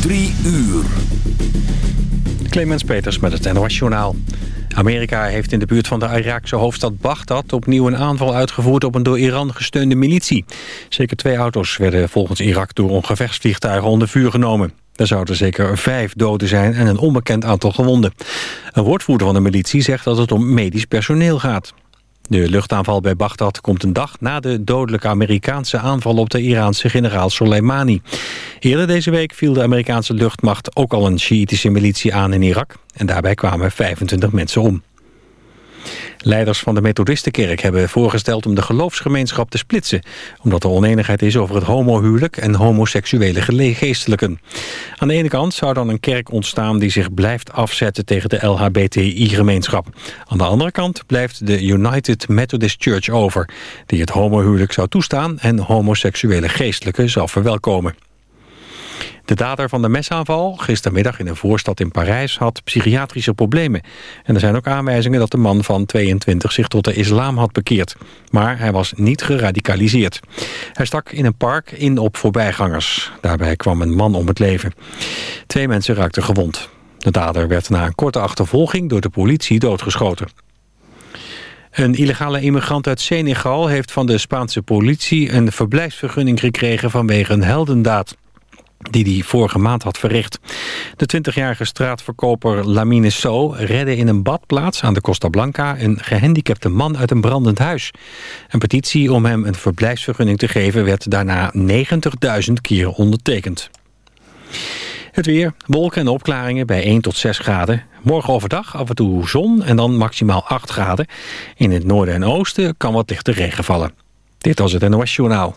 Drie uur. Clemens Peters met het NOS Journaal. Amerika heeft in de buurt van de Iraakse hoofdstad Baghdad... opnieuw een aanval uitgevoerd op een door Iran gesteunde militie. Zeker twee auto's werden volgens Irak door ongevechtsvliegtuigen onder vuur genomen. Er zouden zeker vijf doden zijn en een onbekend aantal gewonden. Een woordvoerder van de militie zegt dat het om medisch personeel gaat. De luchtaanval bij Baghdad komt een dag na de dodelijke Amerikaanse aanval op de Iraanse generaal Soleimani. Eerder deze week viel de Amerikaanse luchtmacht ook al een Sjiitische militie aan in Irak. En daarbij kwamen 25 mensen om. Leiders van de Methodistenkerk hebben voorgesteld om de geloofsgemeenschap te splitsen... omdat er oneenigheid is over het homohuwelijk en homoseksuele geestelijken. Aan de ene kant zou dan een kerk ontstaan die zich blijft afzetten tegen de LHBTI-gemeenschap. Aan de andere kant blijft de United Methodist Church over... die het homohuwelijk zou toestaan en homoseksuele geestelijken zou verwelkomen. De dader van de mesaanval, gistermiddag in een voorstad in Parijs, had psychiatrische problemen. En er zijn ook aanwijzingen dat de man van 22 zich tot de islam had bekeerd. Maar hij was niet geradicaliseerd. Hij stak in een park in op voorbijgangers. Daarbij kwam een man om het leven. Twee mensen raakten gewond. De dader werd na een korte achtervolging door de politie doodgeschoten. Een illegale immigrant uit Senegal heeft van de Spaanse politie... een verblijfsvergunning gekregen vanwege een heldendaad die hij vorige maand had verricht. De 20-jarige straatverkoper Lamine So redde in een badplaats aan de Costa Blanca een gehandicapte man uit een brandend huis. Een petitie om hem een verblijfsvergunning te geven werd daarna 90.000 keer ondertekend. Het weer, wolken en opklaringen bij 1 tot 6 graden. Morgen overdag af en toe zon en dan maximaal 8 graden. In het noorden en oosten kan wat lichte regen vallen. Dit was het NOS Journaal.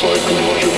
cycle